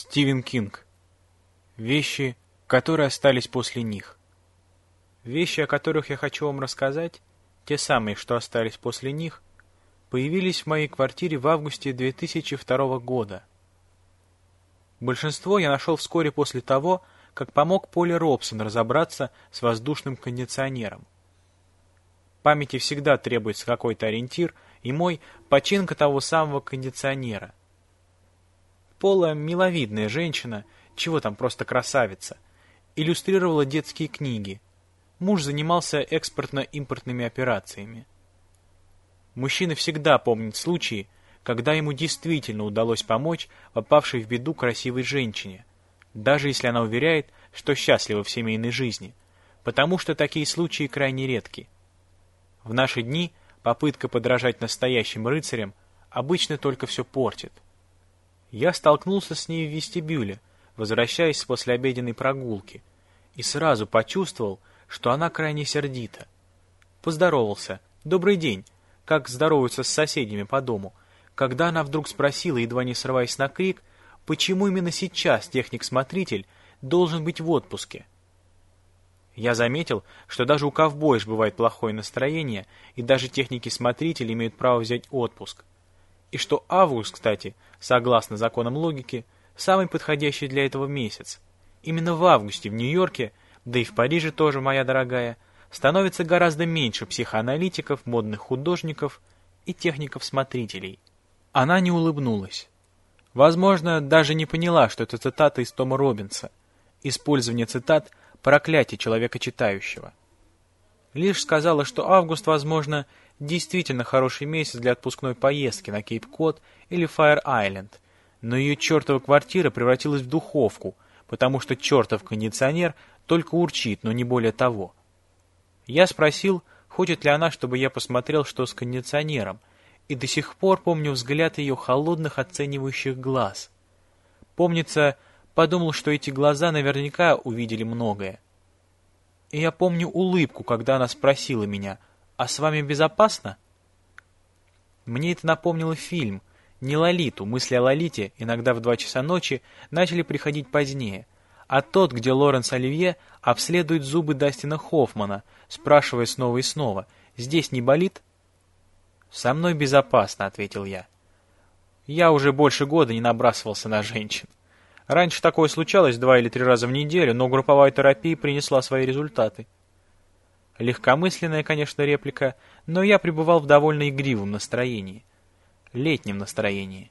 Стивен Кинг. Вещи, которые остались после них. Вещи, о которых я хочу вам рассказать, те самые, что остались после них, появились в моей квартире в августе 2002 года. Большинство я нашел вскоре после того, как помог Поле Робсон разобраться с воздушным кондиционером. Памяти всегда требуется какой-то ориентир, и мой – починка того самого кондиционера – Пола миловидная женщина, чего там просто красавица, иллюстрировала детские книги. Муж занимался экспортно-импортными операциями. Мужчина всегда помнит случаи, когда ему действительно удалось помочь попавшей в беду красивой женщине, даже если она уверяет, что счастлива в семейной жизни, потому что такие случаи крайне редки. В наши дни попытка подражать настоящим рыцарям обычно только все портит – я столкнулся с ней в вестибюле, возвращаясь с послеобеденной прогулки, и сразу почувствовал, что она крайне сердита. Поздоровался. «Добрый день!» Как здороваются с соседями по дому. Когда она вдруг спросила, едва не срываясь на крик, почему именно сейчас техник-смотритель должен быть в отпуске. Я заметил, что даже у ковбоев бывает плохое настроение, и даже техники-смотрители имеют право взять отпуск. И что август, кстати, согласно законам логики, самый подходящий для этого месяц. Именно в августе в Нью-Йорке, да и в Париже тоже, моя дорогая, становится гораздо меньше психоаналитиков, модных художников и техников-смотрителей. Она не улыбнулась. Возможно, даже не поняла, что это цитата из Тома Робинса. Использование цитат – проклятие человека читающего. Лишь сказала, что август, возможно, действительно хороший месяц для отпускной поездки на Кейп-Кот или Фаер-Айленд, но ее чертова квартира превратилась в духовку, потому что чертов кондиционер только урчит, но не более того. Я спросил, хочет ли она, чтобы я посмотрел, что с кондиционером, и до сих пор помню взгляд ее холодных оценивающих глаз. Помнится, подумал, что эти глаза наверняка увидели многое. И я помню улыбку, когда она спросила меня — «А с вами безопасно?» Мне это напомнило фильм, не Лолиту, мысли о Лолите, иногда в два часа ночи, начали приходить позднее, а тот, где Лоренс Оливье обследует зубы Дастина Хоффмана, спрашивая снова и снова, «Здесь не болит?» «Со мной безопасно», — ответил я. Я уже больше года не набрасывался на женщин. Раньше такое случалось два или три раза в неделю, но групповая терапия принесла свои результаты. Легкомысленная, конечно, реплика, но я пребывал в довольно игривом настроении. Летнем настроении.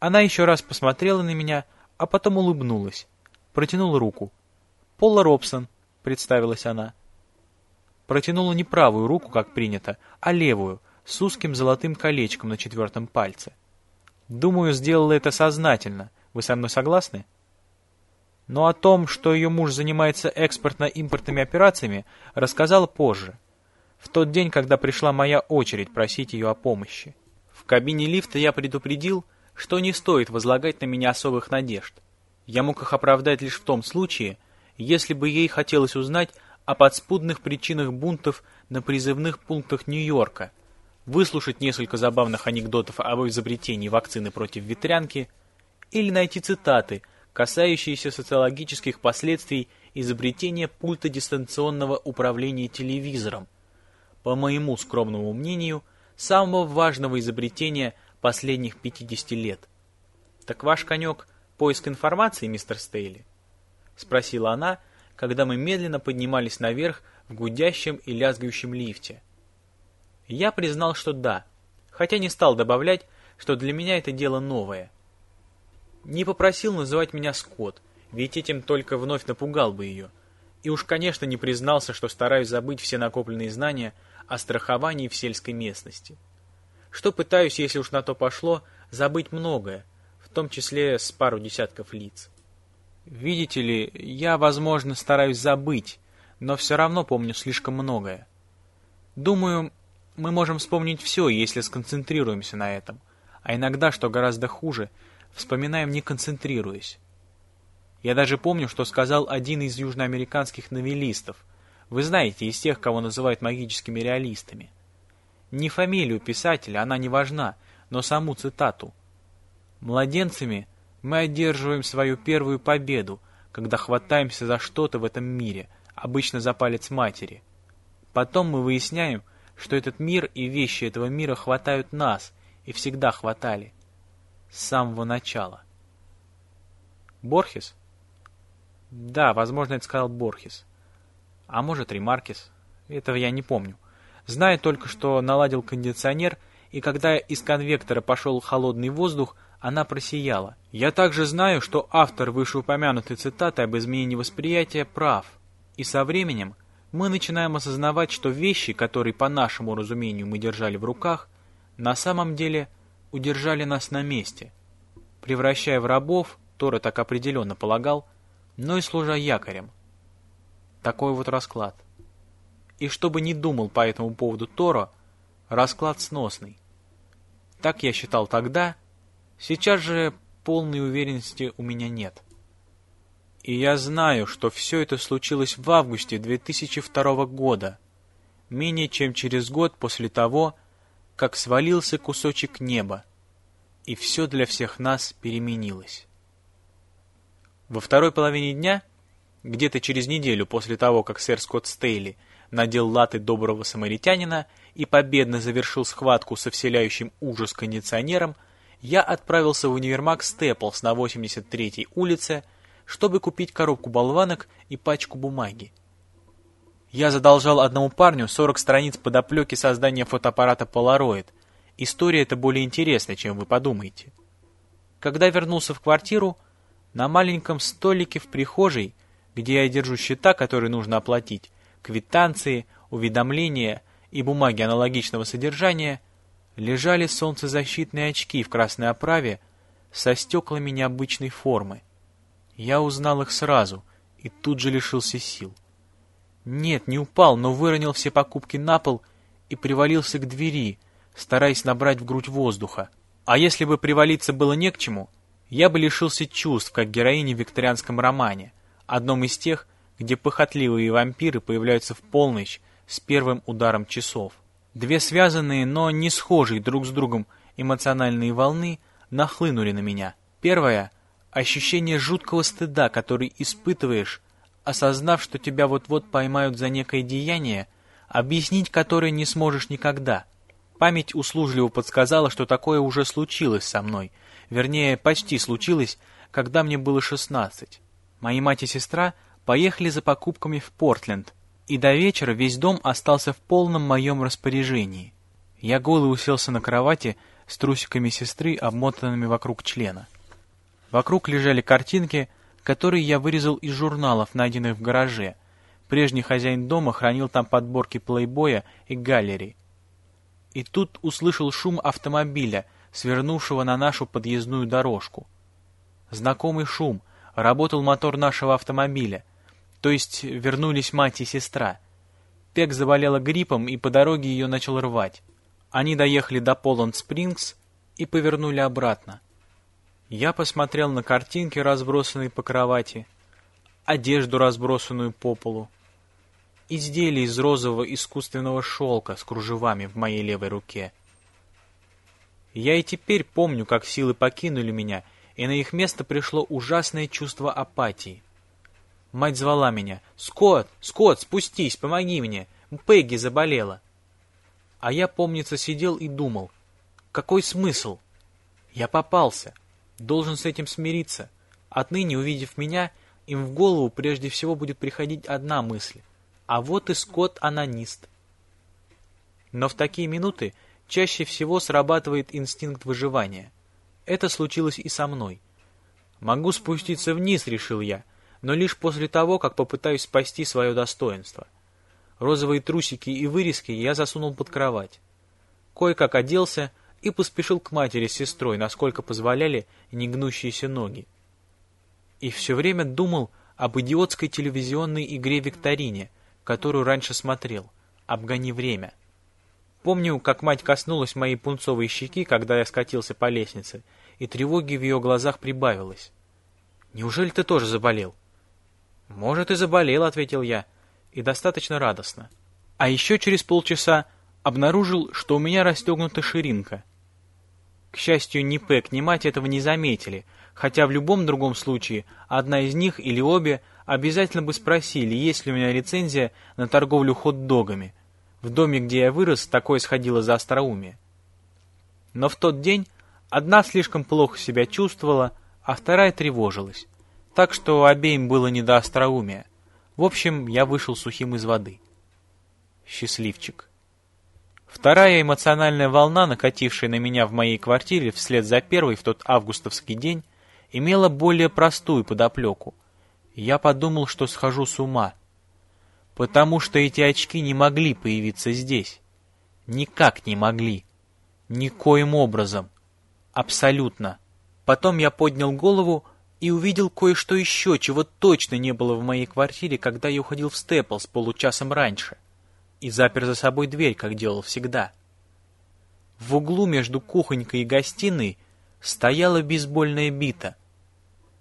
Она еще раз посмотрела на меня, а потом улыбнулась. Протянула руку. «Пола Робсон», — представилась она. Протянула не правую руку, как принято, а левую, с узким золотым колечком на четвертом пальце. Думаю, сделала это сознательно. Вы со мной согласны? Но о том, что ее муж занимается экспортно-импортными операциями, рассказала позже, в тот день, когда пришла моя очередь просить ее о помощи. В кабине лифта я предупредил, что не стоит возлагать на меня особых надежд. Я мог их оправдать лишь в том случае, если бы ей хотелось узнать о подспудных причинах бунтов на призывных пунктах Нью-Йорка, выслушать несколько забавных анекдотов об изобретении вакцины против ветрянки или найти цитаты – касающиеся социологических последствий изобретения пульта дистанционного управления телевизором, по моему скромному мнению, самого важного изобретения последних 50 лет. «Так ваш конек — поиск информации, мистер Стейли?» — спросила она, когда мы медленно поднимались наверх в гудящем и лязгающем лифте. Я признал, что да, хотя не стал добавлять, что для меня это дело новое — не попросил называть меня Скотт, ведь этим только вновь напугал бы ее. И уж, конечно, не признался, что стараюсь забыть все накопленные знания о страховании в сельской местности. Что пытаюсь, если уж на то пошло, забыть многое, в том числе с пару десятков лиц. Видите ли, я, возможно, стараюсь забыть, но все равно помню слишком многое. Думаю, мы можем вспомнить все, если сконцентрируемся на этом. А иногда, что гораздо хуже – вспоминаем не концентрируясь. Я даже помню, что сказал один из южноамериканских новеллистов. Вы знаете, из тех, кого называют магическими реалистами. Не фамилию писателя, она не важна, но саму цитату. Младенцами Мы одерживаем свою первую победу, когда хватаемся за что-то в этом мире, обычно за палец матери. Потом мы выясняем, что этот мир и вещи этого мира хватают нас и всегда хватали. Самого начала. Борхес? Да, возможно, это сказал Борхес. А может, Ремаркес. Этого я не помню. Знаю только, что наладил кондиционер, и когда из конвектора пошел холодный воздух, она просияла. Я также знаю, что автор вышеупомянутой цитаты об изменении восприятия прав. И со временем мы начинаем осознавать, что вещи, которые по нашему разумению мы держали в руках, на самом деле удержали нас на месте, превращая в рабов, Тора так определенно полагал, но и служа якорем. Такой вот расклад. И чтобы не думал по этому поводу Торо, расклад сносный. Так я считал тогда, сейчас же полной уверенности у меня нет. И я знаю, что все это случилось в августе 2002 года, менее чем через год после того, как свалился кусочек неба, и все для всех нас переменилось. Во второй половине дня, где-то через неделю после того, как сэр Скотт Стейли надел латы доброго самаритянина и победно завершил схватку со вселяющим ужас кондиционером, я отправился в универмаг Степлс на 83-й улице, чтобы купить коробку болванок и пачку бумаги. Я задолжал одному парню 40 страниц подоплеки создания фотоаппарата Polaroid. История эта более интересная, чем вы подумаете. Когда вернулся в квартиру, на маленьком столике в прихожей, где я держу счета, которые нужно оплатить, квитанции, уведомления и бумаги аналогичного содержания, лежали солнцезащитные очки в красной оправе со стеклами необычной формы. Я узнал их сразу и тут же лишился сил. Нет, не упал, но выронил все покупки на пол и привалился к двери, стараясь набрать в грудь воздуха. А если бы привалиться было не к чему, я бы лишился чувств, как героиня в викторианском романе, одном из тех, где похотливые вампиры появляются в полночь с первым ударом часов. Две связанные, но не схожие друг с другом эмоциональные волны нахлынули на меня. Первая — ощущение жуткого стыда, который испытываешь, осознав, что тебя вот-вот поймают за некое деяние, объяснить которое не сможешь никогда. Память услужливо подсказала, что такое уже случилось со мной, вернее, почти случилось, когда мне было 16. Мои мать и сестра поехали за покупками в Портленд, и до вечера весь дом остался в полном моем распоряжении. Я голый уселся на кровати с трусиками сестры, обмотанными вокруг члена. Вокруг лежали картинки, которые я вырезал из журналов, найденных в гараже. Прежний хозяин дома хранил там подборки плейбоя и галерей. И тут услышал шум автомобиля, свернувшего на нашу подъездную дорожку. Знакомый шум, работал мотор нашего автомобиля, то есть вернулись мать и сестра. Пек заболела гриппом, и по дороге ее начал рвать. Они доехали до Поланд-Спрингс и повернули обратно. Я посмотрел на картинки, разбросанные по кровати, одежду, разбросанную по полу, изделие из розового искусственного шелка с кружевами в моей левой руке. Я и теперь помню, как силы покинули меня, и на их место пришло ужасное чувство апатии. Мать звала меня. «Скотт! Скотт, спустись, помоги мне! Пегги заболела!» А я, помнится, сидел и думал. Какой смысл? Я попался. Должен с этим смириться. Отныне, увидев меня, им в голову прежде всего будет приходить одна мысль. А вот и Скотт-анонист. Но в такие минуты чаще всего срабатывает инстинкт выживания. Это случилось и со мной. Могу спуститься вниз, решил я, но лишь после того, как попытаюсь спасти свое достоинство. Розовые трусики и вырезки я засунул под кровать. Кое-как оделся и поспешил к матери с сестрой, насколько позволяли негнущиеся ноги. И все время думал об идиотской телевизионной игре «Викторине», которую раньше смотрел, «Обгони время». Помню, как мать коснулась моей пунцовой щеки, когда я скатился по лестнице, и тревоги в ее глазах прибавилось. «Неужели ты тоже заболел?» «Может, и заболел», — ответил я, — «и достаточно радостно». А еще через полчаса обнаружил, что у меня расстегнута ширинка — к счастью, ни Пэк, ни мать этого не заметили, хотя в любом другом случае одна из них или обе обязательно бы спросили, есть ли у меня лицензия на торговлю хот-догами. В доме, где я вырос, такое сходило за остроумие. Но в тот день одна слишком плохо себя чувствовала, а вторая тревожилась. Так что обеим было не до остроумия. В общем, я вышел сухим из воды. Счастливчик. Вторая эмоциональная волна, накатившая на меня в моей квартире вслед за первой в тот августовский день, имела более простую подоплеку. Я подумал, что схожу с ума. Потому что эти очки не могли появиться здесь. Никак не могли. Никоим образом. Абсолютно. Потом я поднял голову и увидел кое-что еще, чего точно не было в моей квартире, когда я уходил в Степл с получасом раньше. И запер за собой дверь, как делал всегда. В углу между кухонькой и гостиной стояла бейсбольная бита.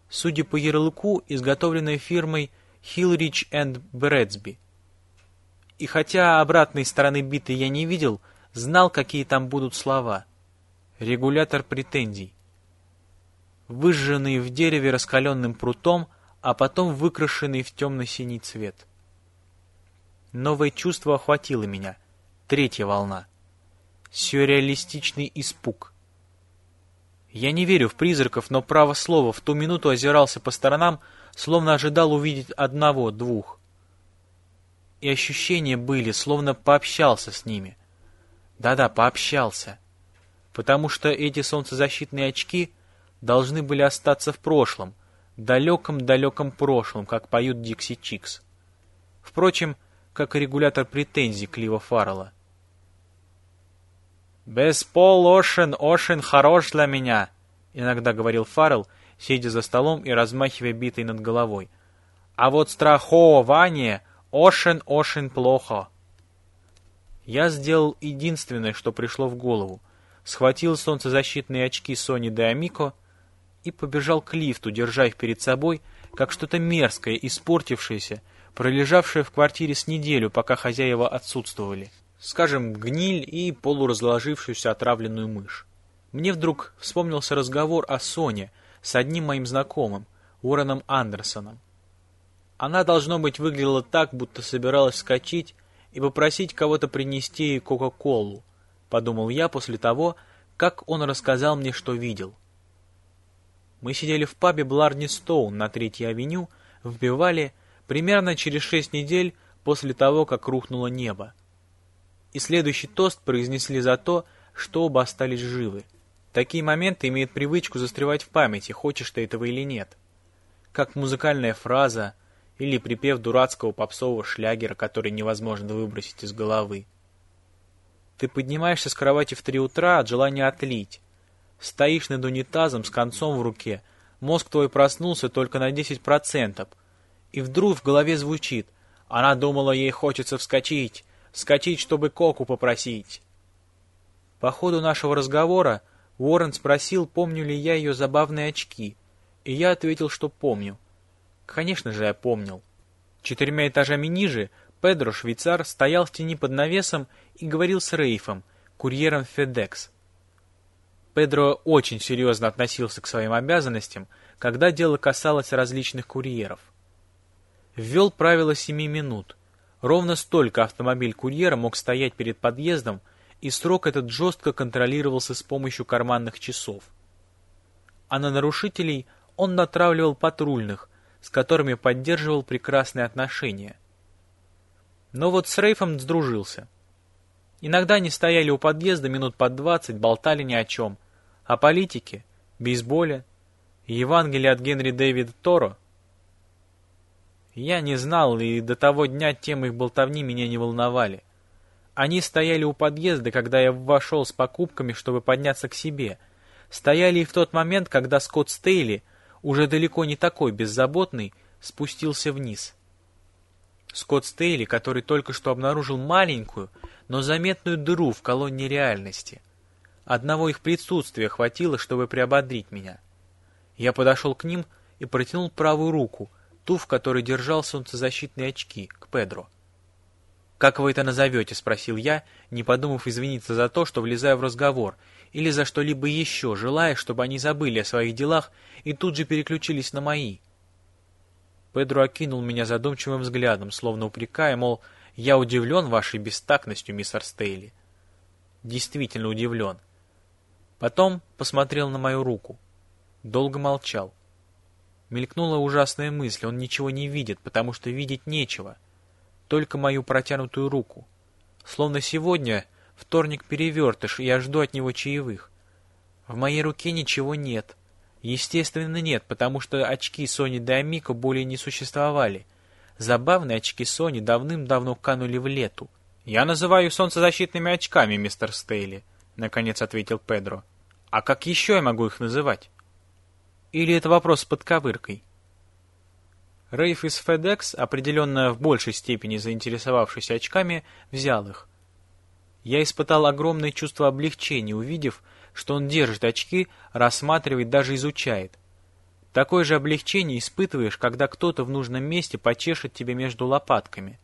Судя по ярлыку, изготовленная фирмой Hillrich and Bradesby. И хотя обратной стороны биты я не видел, знал, какие там будут слова. Регулятор претензий. Выжженный в дереве раскаленным прутом, а потом выкрашенный в темно-синий цвет. Новое чувство охватило меня. Третья волна. Сюрреалистичный испуг. Я не верю в призраков, но право слово в ту минуту озирался по сторонам, словно ожидал увидеть одного-двух. И ощущения были, словно пообщался с ними. Да-да, пообщался. Потому что эти солнцезащитные очки должны были остаться в прошлом, далеком-далеком прошлом, как поют Дикси Чикс. Впрочем, как регулятор претензий Клива Фаррелла. «Беспол Ошен, Ошен хорош для меня», — иногда говорил Фаррелл, сидя за столом и размахивая битой над головой. «А вот страхование Ошен, Ошен плохо». Я сделал единственное, что пришло в голову. Схватил солнцезащитные очки de Amico и побежал к лифту, держа их перед собой, как что-то мерзкое, испортившееся, пролежавшее в квартире с неделю, пока хозяева отсутствовали скажем, гниль и полуразложившуюся отравленную мышь. Мне вдруг вспомнился разговор о Соне с одним моим знакомым, Уорреном Андерсоном. Она, должно быть, выглядела так, будто собиралась вскочить и попросить кого-то принести ей Кока-Колу, подумал я после того, как он рассказал мне, что видел. Мы сидели в пабе Бларни Стоун на Третьей авеню, вбивали примерно через шесть недель после того, как рухнуло небо и следующий тост произнесли за то, что оба остались живы. Такие моменты имеют привычку застревать в памяти, хочешь ты этого или нет. Как музыкальная фраза или припев дурацкого попсового шлягера, который невозможно выбросить из головы. Ты поднимаешься с кровати в три утра от желания отлить. Стоишь над унитазом с концом в руке, мозг твой проснулся только на 10%, и вдруг в голове звучит «Она думала, ей хочется вскочить, Скачить, чтобы коку попросить. По ходу нашего разговора Уоррен спросил, помню ли я ее забавные очки, и я ответил, что помню. Конечно же, я помнил. Четырьмя этажами ниже Педро, швейцар, стоял в тени под навесом и говорил с Рейфом, курьером FedEx. Педро очень серьезно относился к своим обязанностям, когда дело касалось различных курьеров. Ввел правило семи минут, Ровно столько автомобиль курьера мог стоять перед подъездом, и срок этот жестко контролировался с помощью карманных часов. А на нарушителей он натравливал патрульных, с которыми поддерживал прекрасные отношения. Но вот с Рейфом сдружился. Иногда они стояли у подъезда минут по двадцать, болтали ни о чем. О политике, бейсболе, Евангелие от Генри Дэвида Торо — я не знал, и до того дня темы их болтовни меня не волновали. Они стояли у подъезда, когда я вошел с покупками, чтобы подняться к себе. Стояли и в тот момент, когда Скотт Стейли, уже далеко не такой беззаботный, спустился вниз. Скотт Стейли, который только что обнаружил маленькую, но заметную дыру в колонне реальности. Одного их присутствия хватило, чтобы приободрить меня. Я подошел к ним и протянул правую руку — ту, в которой держал солнцезащитные очки, к Педро. «Как вы это назовете?» — спросил я, не подумав извиниться за то, что влезаю в разговор, или за что-либо еще, желая, чтобы они забыли о своих делах и тут же переключились на мои. Педро окинул меня задумчивым взглядом, словно упрекая, мол, я удивлен вашей бестактностью, мистер Стейли. Действительно удивлен. Потом посмотрел на мою руку. Долго молчал. Мелькнула ужасная мысль, он ничего не видит, потому что видеть нечего. Только мою протянутую руку. Словно сегодня вторник перевертыш, и я жду от него чаевых. В моей руке ничего нет. Естественно, нет, потому что очки Сони Дамико более не существовали. Забавные очки Сони давным-давно канули в лету. «Я называю солнцезащитными очками, мистер Стейли», — наконец ответил Педро. «А как еще я могу их называть?» Или это вопрос с подковыркой? Рейф из FedEx, определенно в большей степени заинтересовавшийся очками, взял их. Я испытал огромное чувство облегчения, увидев, что он держит очки, рассматривает, даже изучает. Такое же облегчение испытываешь, когда кто-то в нужном месте почешет тебе между лопатками.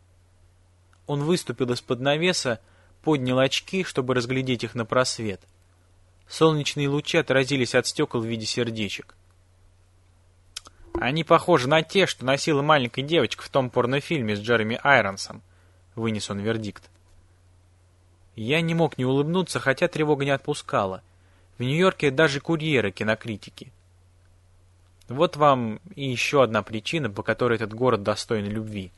Он выступил из-под навеса, поднял очки, чтобы разглядеть их на просвет. Солнечные лучи отразились от стекол в виде сердечек. Они похожи на те, что носила маленькая девочка в том порнофильме с Джереми Айронсом. Вынес он вердикт. Я не мог не улыбнуться, хотя тревога не отпускала. В Нью-Йорке даже курьеры кинокритики. Вот вам и еще одна причина, по которой этот город достоин любви.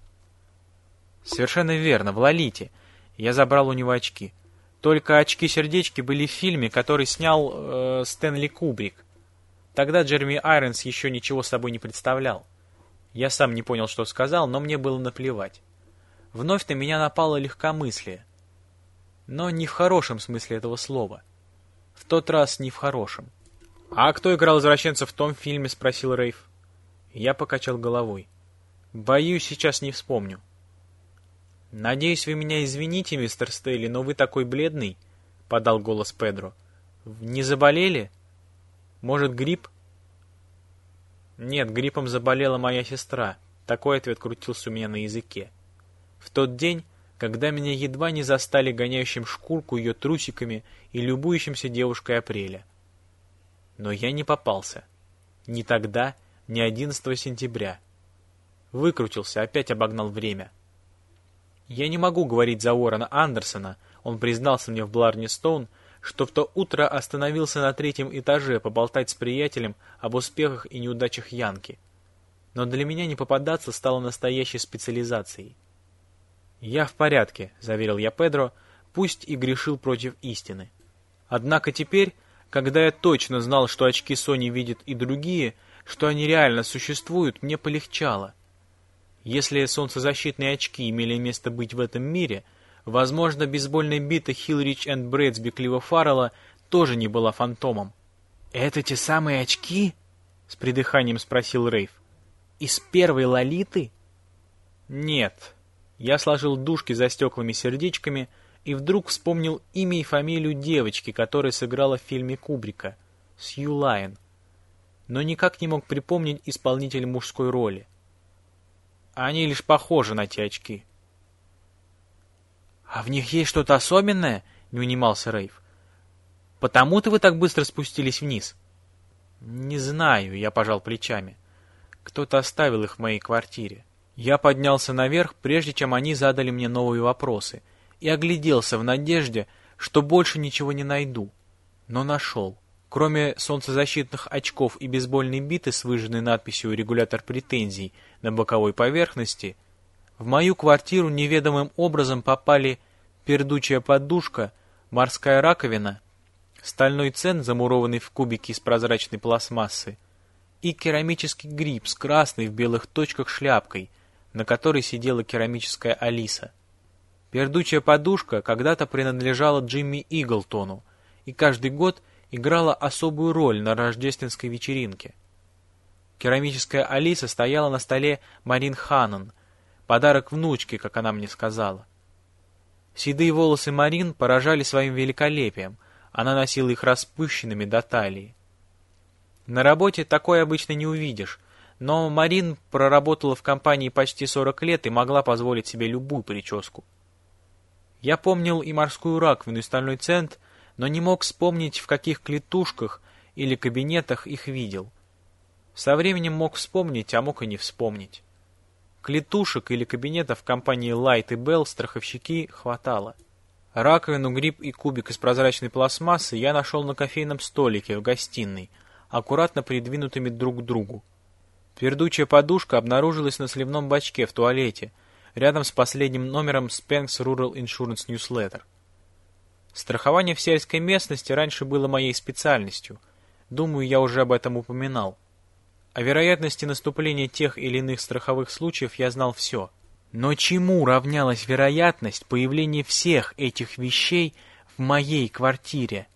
Совершенно верно, в Лолите. Я забрал у него очки. Только очки-сердечки были в фильме, который снял э, Стэнли Кубрик. Тогда Джереми Айронс еще ничего собой не представлял. Я сам не понял, что сказал, но мне было наплевать. Вновь на меня напало легкомыслие. Но не в хорошем смысле этого слова. В тот раз не в хорошем. «А кто играл извращенца в том фильме?» — спросил Рейв. Я покачал головой. «Боюсь, сейчас не вспомню». «Надеюсь, вы меня извините, мистер Стейли, но вы такой бледный», — подал голос Педро. «Не заболели?» Может, грипп? Нет, гриппом заболела моя сестра. Такой ответ крутился у меня на языке. В тот день, когда меня едва не застали гоняющим шкурку ее трусиками и любующимся девушкой апреля. Но я не попался. Ни тогда, ни 11 сентября. Выкрутился, опять обогнал время. Я не могу говорить за Уоррена Андерсона, он признался мне в Бларни Стоун, что в то утро остановился на третьем этаже поболтать с приятелем об успехах и неудачах Янки. Но для меня не попадаться стало настоящей специализацией. «Я в порядке», — заверил я Педро, пусть и грешил против истины. Однако теперь, когда я точно знал, что очки Сони видят и другие, что они реально существуют, мне полегчало. Если солнцезащитные очки имели место быть в этом мире — Возможно, бейсбольная бита Hillerich and Bradsby Клива Фаррелла тоже не была фантомом. «Это те самые очки?» — с придыханием спросил Рейв. «Из первой Лолиты?» «Нет». Я сложил дужки за стеклами-сердечками и вдруг вспомнил имя и фамилию девочки, которая сыграла в фильме Кубрика — Сью Лайн. Но никак не мог припомнить исполнителя мужской роли. Они лишь похожи на те очки. «А в них есть что-то особенное?» — не унимался Рейв. «Потому-то вы так быстро спустились вниз?» «Не знаю», — я пожал плечами. «Кто-то оставил их в моей квартире». Я поднялся наверх, прежде чем они задали мне новые вопросы, и огляделся в надежде, что больше ничего не найду. Но нашел. Кроме солнцезащитных очков и бейсбольной биты с выжженной надписью «Регулятор претензий» на боковой поверхности — в мою квартиру неведомым образом попали пердучая подушка, морская раковина, стальной цен, замурованный в кубики из прозрачной пластмассы, и керамический гриб с красной в белых точках шляпкой, на которой сидела керамическая Алиса. Пердучая подушка когда-то принадлежала Джимми Иглтону и каждый год играла особую роль на рождественской вечеринке. Керамическая Алиса стояла на столе Марин Ханнон, Подарок внучке, как она мне сказала. Седые волосы Марин поражали своим великолепием. Она носила их распущенными до талии. На работе такое обычно не увидишь, но Марин проработала в компании почти 40 лет и могла позволить себе любую прическу. Я помнил и морскую раковину, и стальной цент, но не мог вспомнить, в каких клетушках или кабинетах их видел. Со временем мог вспомнить, а мог и не вспомнить. Клетушек или кабинетов компании Light и Bell страховщики хватало. Раковину, гриб и кубик из прозрачной пластмассы я нашел на кофейном столике в гостиной, аккуратно придвинутыми друг к другу. Пердучая подушка обнаружилась на сливном бачке в туалете, рядом с последним номером Spanx Rural Insurance Newsletter. Страхование в сельской местности раньше было моей специальностью. Думаю, я уже об этом упоминал. О вероятности наступления тех или иных страховых случаев я знал все. Но чему равнялась вероятность появления всех этих вещей в моей квартире?